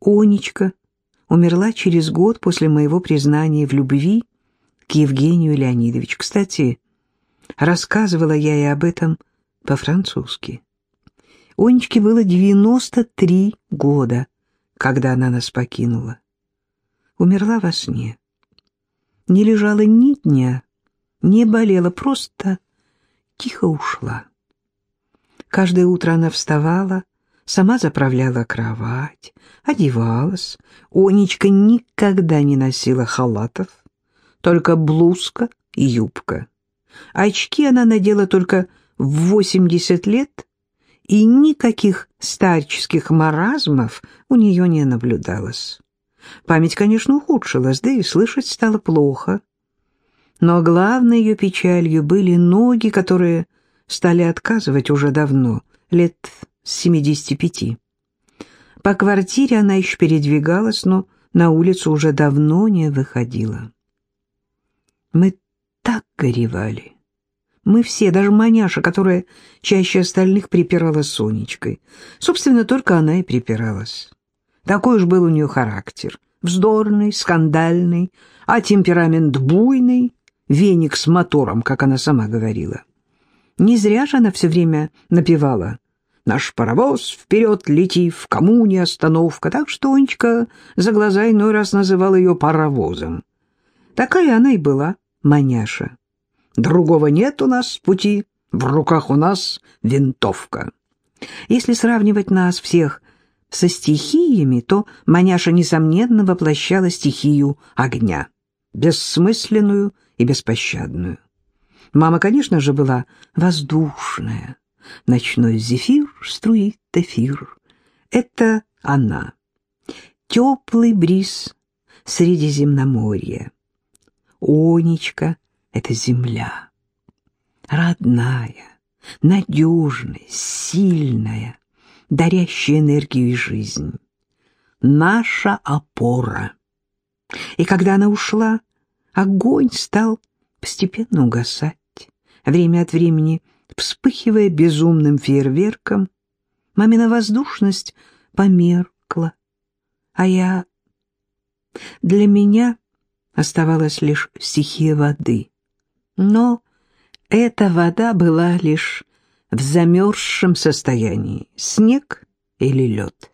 Онечка умерла через год после моего признания в любви к Евгению Леонидовичу. Кстати, рассказывала я и об этом по-французски. Онечке было 93 года, когда она нас покинула. Умерла во сне. Не лежала ни дня, не болела, просто тихо ушла. Каждое утро она вставала, сама заправляла кровать, одевалась. Онечка никогда не носила халатов, только блузка и юбка. Очки она надела только в 80 лет, и никаких старческих маразмов у нее не наблюдалось. Память, конечно, ухудшилась, да и слышать стало плохо. Но главной ее печалью были ноги, которые стали отказывать уже давно, лет с 75. По квартире она еще передвигалась, но на улицу уже давно не выходила. Мы так горевали. Мы все, даже маняша, которая чаще остальных припиралась Сонечкой. Собственно, только она и припиралась. Такой уж был у нее характер. Вздорный, скандальный, а темперамент буйный, веник с мотором, как она сама говорила. Не зря же она все время напевала «Наш паровоз вперед лети, в коммуне остановка», так что Онечка за глаза иной раз называл ее паровозом. Такая она и была, маняша. Другого нет у нас пути, в руках у нас винтовка. Если сравнивать нас всех со стихиями, то маняша, несомненно, воплощала стихию огня, бессмысленную и беспощадную. Мама, конечно же, была воздушная. Ночной зефир струит эфир. Это она. Теплый бриз Средиземноморья. Онечка это земля. Родная, надежная, сильная, дарящая энергию и жизнь. Наша опора. И когда она ушла, огонь стал постепенно угасать, время от времени вспыхивая безумным фейерверком. Мамина воздушность померкла, а я... Для меня оставалась лишь стихия воды — но эта вода была лишь в замерзшем состоянии, снег или лед.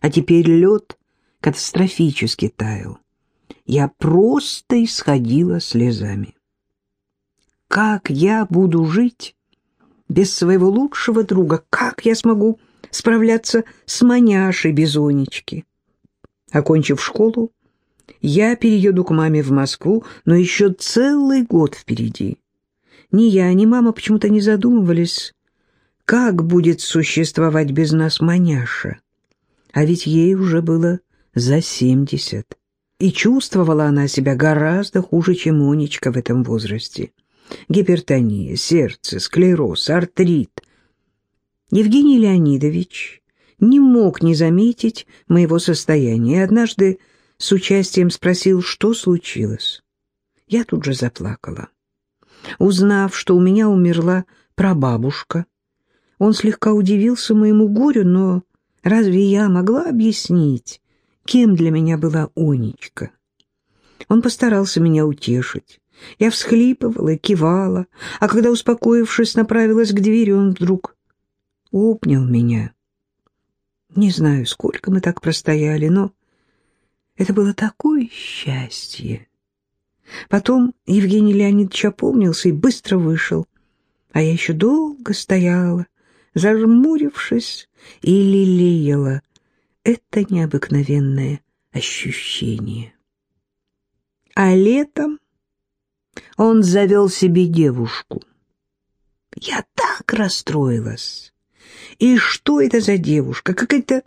А теперь лед катастрофически таял. Я просто исходила слезами. Как я буду жить без своего лучшего друга? Как я смогу справляться с маняшей Бизонечки? Окончив школу, я перееду к маме в Москву, но еще целый год впереди. Ни я, ни мама почему-то не задумывались, как будет существовать без нас маняша. А ведь ей уже было за семьдесят. И чувствовала она себя гораздо хуже, чем Монечка в этом возрасте. Гипертония, сердце, склероз, артрит. Евгений Леонидович не мог не заметить моего состояния. Однажды с участием спросил, что случилось. Я тут же заплакала. Узнав, что у меня умерла прабабушка, он слегка удивился моему горю, но разве я могла объяснить, кем для меня была Онечка? Он постарался меня утешить. Я всхлипывала, кивала, а когда, успокоившись, направилась к двери, он вдруг обнял меня. Не знаю, сколько мы так простояли, но это было такое счастье. Потом Евгений Леонидович опомнился и быстро вышел, а я еще долго стояла, зажмурившись и лелеяла это необыкновенное ощущение. А летом он завел себе девушку. Я так расстроилась. И что это за девушка? Какая-то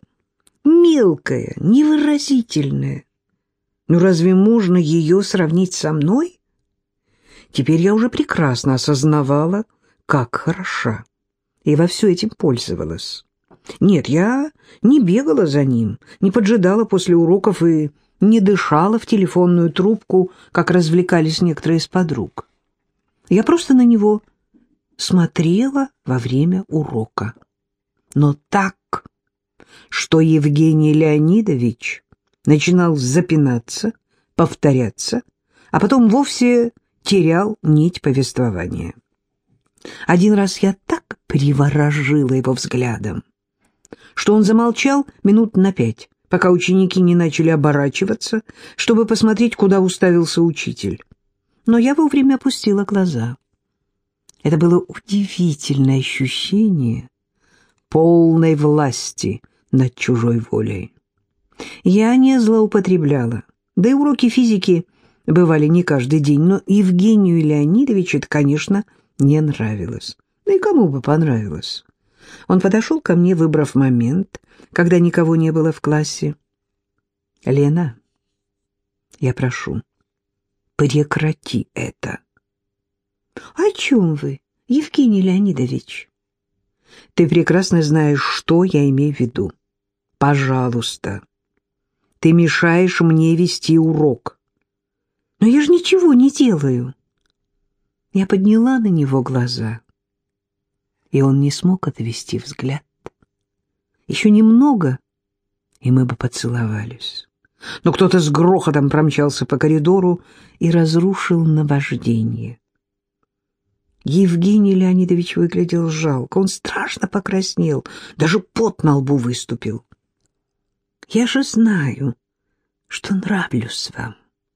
мелкая, невыразительная. Ну разве можно ее сравнить со мной? Теперь я уже прекрасно осознавала, как хороша, и во все этим пользовалась. Нет, я не бегала за ним, не поджидала после уроков и не дышала в телефонную трубку, как развлекались некоторые из подруг. Я просто на него смотрела во время урока. Но так, что Евгений Леонидович начинал запинаться, повторяться, а потом вовсе терял нить повествования. Один раз я так приворожила его взглядом, что он замолчал минут на пять, пока ученики не начали оборачиваться, чтобы посмотреть, куда уставился учитель. Но я вовремя опустила глаза. Это было удивительное ощущение полной власти над чужой волей. Я не злоупотребляла, да и уроки физики бывали не каждый день, но Евгению Леонидовичу это, конечно, не нравилось. Да и кому бы понравилось? Он подошел ко мне, выбрав момент, когда никого не было в классе. «Лена, я прошу, прекрати это». «О чем вы, Евгений Леонидович?» «Ты прекрасно знаешь, что я имею в виду. Пожалуйста, ты мешаешь мне вести урок». «Но я же ничего не делаю». Я подняла на него глаза, и он не смог отвести взгляд. Еще немного, и мы бы поцеловались. Но кто-то с грохотом промчался по коридору и разрушил наваждение. Евгений Леонидович выглядел жалко, он страшно покраснел, даже пот на лбу выступил. «Я же знаю, что нравлюсь вам»,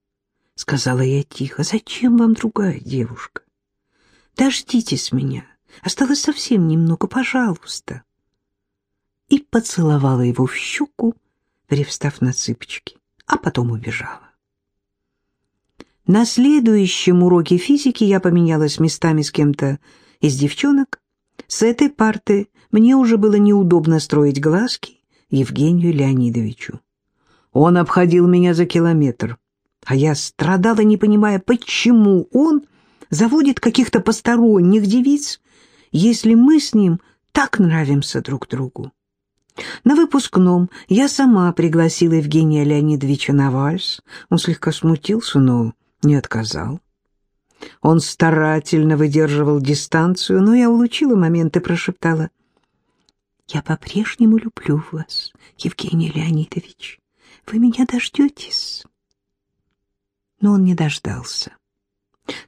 — сказала я тихо. «Зачем вам другая девушка? Дождитесь меня. Осталось совсем немного, пожалуйста». И поцеловала его в щеку, привстав на цыпочки, а потом убежала. На следующем уроке физики я поменялась местами с кем-то из девчонок. С этой парты мне уже было неудобно строить глазки Евгению Леонидовичу. Он обходил меня за километр, а я страдала, не понимая, почему он заводит каких-то посторонних девиц, если мы с ним так нравимся друг другу. На выпускном я сама пригласила Евгения Леонидовича на вальс. Он слегка смутился, но не отказал. Он старательно выдерживал дистанцию, но я улучила момент и прошептала. «Я по-прежнему люблю вас, Евгений Леонидович. Вы меня дождетесь?» Но он не дождался.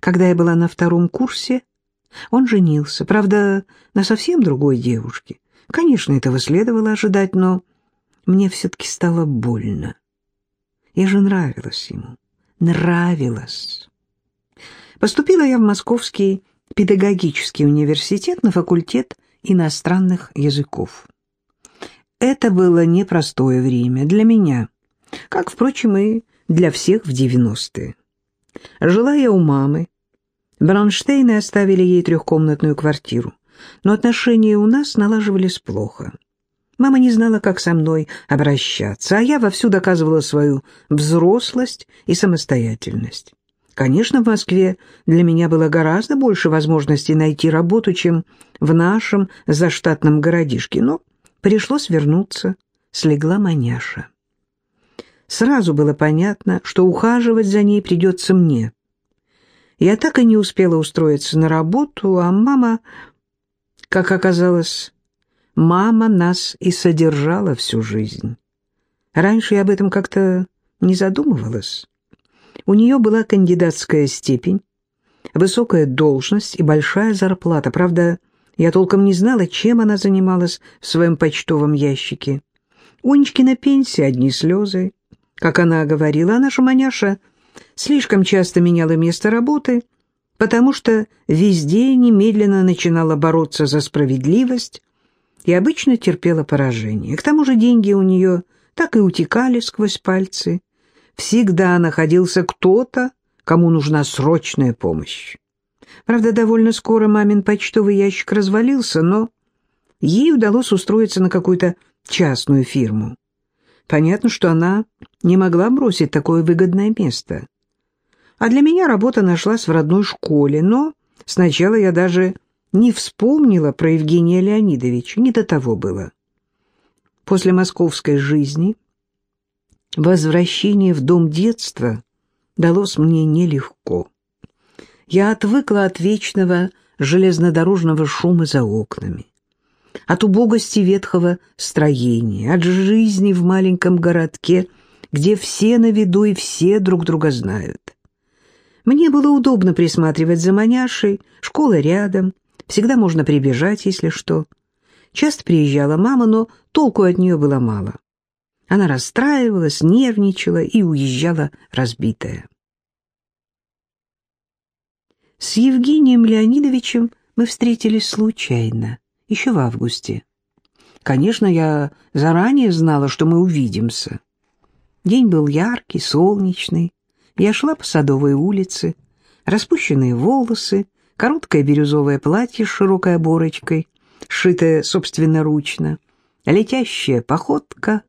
Когда я была на втором курсе, он женился, правда, на совсем другой девушке. Конечно, этого следовало ожидать, но мне все-таки стало больно. Я же нравилась ему, нравилась. Поступила я в Московский педагогический университет на факультет иностранных языков. Это было непростое время для меня, как, впрочем, и для всех в девяностые. Жила я у мамы. Бронштейны оставили ей трехкомнатную квартиру, но отношения у нас налаживались плохо. Мама не знала, как со мной обращаться, а я вовсю доказывала свою взрослость и самостоятельность. Конечно, в Москве для меня было гораздо больше возможностей найти работу, чем в нашем заштатном городишке, но пришлось вернуться, слегла маняша. Сразу было понятно, что ухаживать за ней придется мне. Я так и не успела устроиться на работу, а мама, как оказалось, мама нас и содержала всю жизнь. Раньше я об этом как-то не задумывалась. У нее была кандидатская степень, высокая должность и большая зарплата. Правда, я толком не знала, чем она занималась в своем почтовом ящике. Унечкина пенсия, одни слезы. Как она говорила, а наша маняша слишком часто меняла место работы, потому что везде немедленно начинала бороться за справедливость и обычно терпела поражение. К тому же деньги у нее так и утекали сквозь пальцы. Всегда находился кто-то, кому нужна срочная помощь. Правда, довольно скоро мамин почтовый ящик развалился, но ей удалось устроиться на какую-то частную фирму. Понятно, что она не могла бросить такое выгодное место. А для меня работа нашлась в родной школе, но сначала я даже не вспомнила про Евгения Леонидовича, не до того было. После московской жизни возвращение в дом детства далось мне нелегко. Я отвыкла от вечного железнодорожного шума за окнами. От убогости ветхого строения, от жизни в маленьком городке, где все на виду и все друг друга знают. Мне было удобно присматривать за маняшей, школа рядом, всегда можно прибежать, если что. Часто приезжала мама, но толку от нее было мало. Она расстраивалась, нервничала и уезжала разбитая. С Евгением Леонидовичем мы встретились случайно, еще в августе. Конечно, я заранее знала, что мы увидимся. День был яркий, солнечный. Я шла по Садовой улице, распущенные волосы, короткое бирюзовое платье с широкой оборочкой, сшитое собственноручно, летящая походка.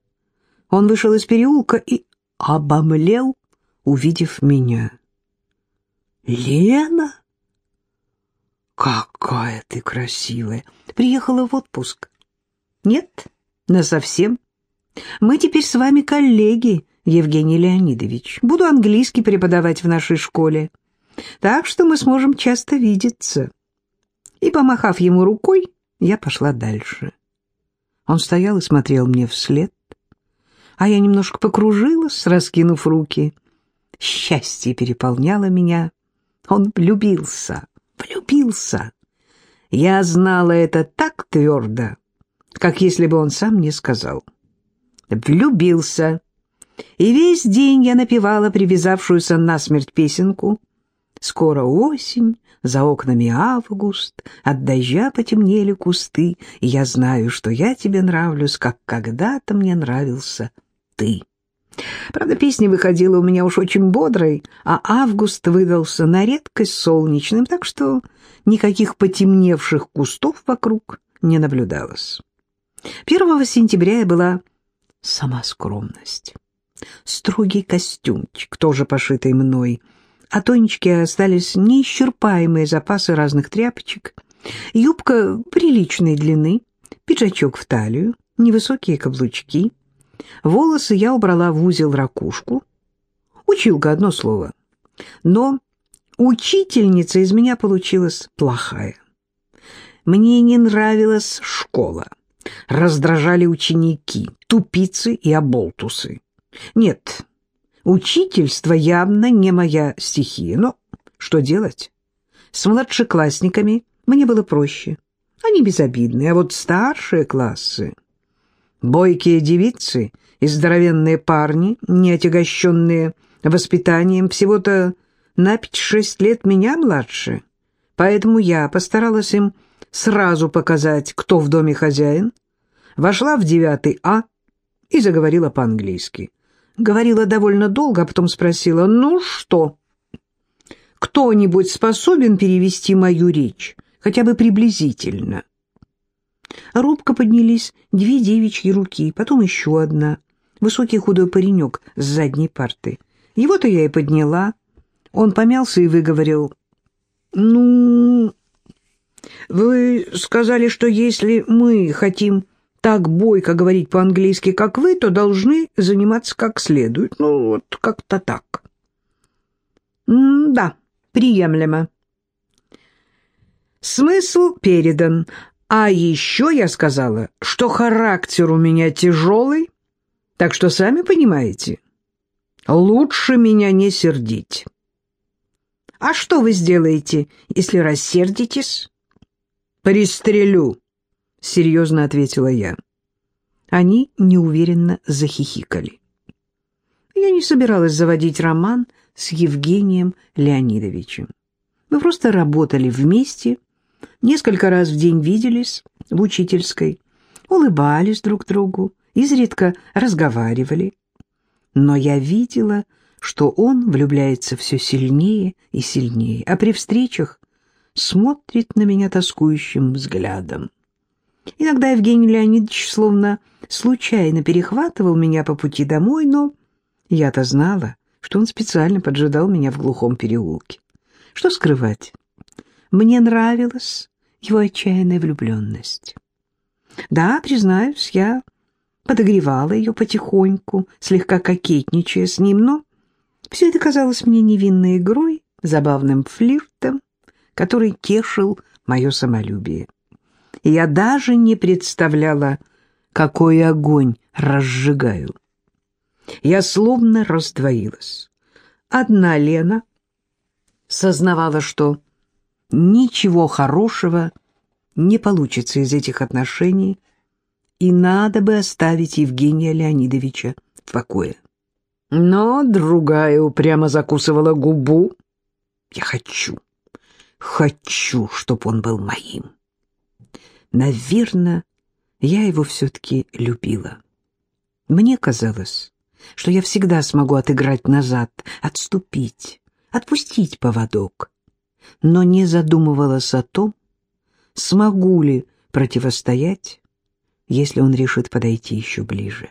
Он вышел из переулка и обомлел, увидев меня. «Лена?» «Какая ты красивая! Приехала в отпуск?» «Нет, насовсем. Мы теперь с вами коллеги, Евгений Леонидович. Буду английский преподавать в нашей школе. Так что мы сможем часто видеться». И, помахав ему рукой, я пошла дальше. Он стоял и смотрел мне вслед, а я немножко покружилась, раскинув руки. Счастье переполняло меня. Он влюбился влюбился. Я знала это так твердо, как если бы он сам не сказал. Влюбился. И весь день я напевала привязавшуюся насмерть песенку. Скоро осень, за окнами август, от дождя потемнели кусты, и я знаю, что я тебе нравлюсь, как когда-то мне нравился ты. Правда, песня выходила у меня уж очень бодрой, а август выдался на редкость солнечным, так что никаких потемневших кустов вокруг не наблюдалось. Первого сентября я была сама скромность. Строгий костюмчик, тоже пошитый мной, а тонечке остались неисчерпаемые запасы разных тряпочек, юбка приличной длины, пиджачок в талию, невысокие каблучки — Волосы я убрала в узел ракушку. Училка одно слово. Но учительница из меня получилась плохая. Мне не нравилась школа. Раздражали ученики, тупицы и оболтусы. Нет, учительство явно не моя стихия. Но что делать? С младшеклассниками мне было проще. Они безобидные, а вот старшие классы... Бойкие девицы и здоровенные парни, не отягощенные воспитанием, всего-то на пять-шесть лет меня младше. Поэтому я постаралась им сразу показать, кто в доме хозяин, вошла в девятый А и заговорила по-английски. Говорила довольно долго, а потом спросила, «Ну что, кто-нибудь способен перевести мою речь, хотя бы приблизительно?» Робко поднялись две девичьи руки, потом еще одна. Высокий худой паренек с задней парты. Его-то я и подняла. Он помялся и выговорил. «Ну, вы сказали, что если мы хотим так бойко говорить по-английски, как вы, то должны заниматься как следует. Ну, вот как-то так». «Да, приемлемо». Смысл передан, а еще я сказала, что характер у меня тяжелый, так что сами понимаете, лучше меня не сердить. А что вы сделаете, если рассердитесь? Пристрелю, серьезно ответила я. Они неуверенно захихикали. Я не собиралась заводить роман с Евгением Леонидовичем. Мы просто работали вместе Несколько раз в день виделись в учительской, улыбались друг другу, изредка разговаривали. Но я видела, что он влюбляется все сильнее и сильнее, а при встречах смотрит на меня тоскующим взглядом. Иногда Евгений Леонидович словно случайно перехватывал меня по пути домой, но я-то знала, что он специально поджидал меня в глухом переулке. Что скрывать? Мне нравилась его отчаянная влюбленность. Да, признаюсь, я подогревала ее потихоньку, слегка кокетничая с ним, но все это казалось мне невинной игрой, забавным флиртом, который тешил мое самолюбие. Я даже не представляла, какой огонь разжигаю. Я словно раздвоилась. Одна Лена сознавала, что ничего хорошего не получится из этих отношений, и надо бы оставить Евгения Леонидовича в покое. Но другая упрямо закусывала губу. Я хочу, хочу, чтоб он был моим. Наверное, я его все-таки любила. Мне казалось, что я всегда смогу отыграть назад, отступить, отпустить поводок, но не задумывалась о том, смогу ли противостоять, если он решит подойти еще ближе.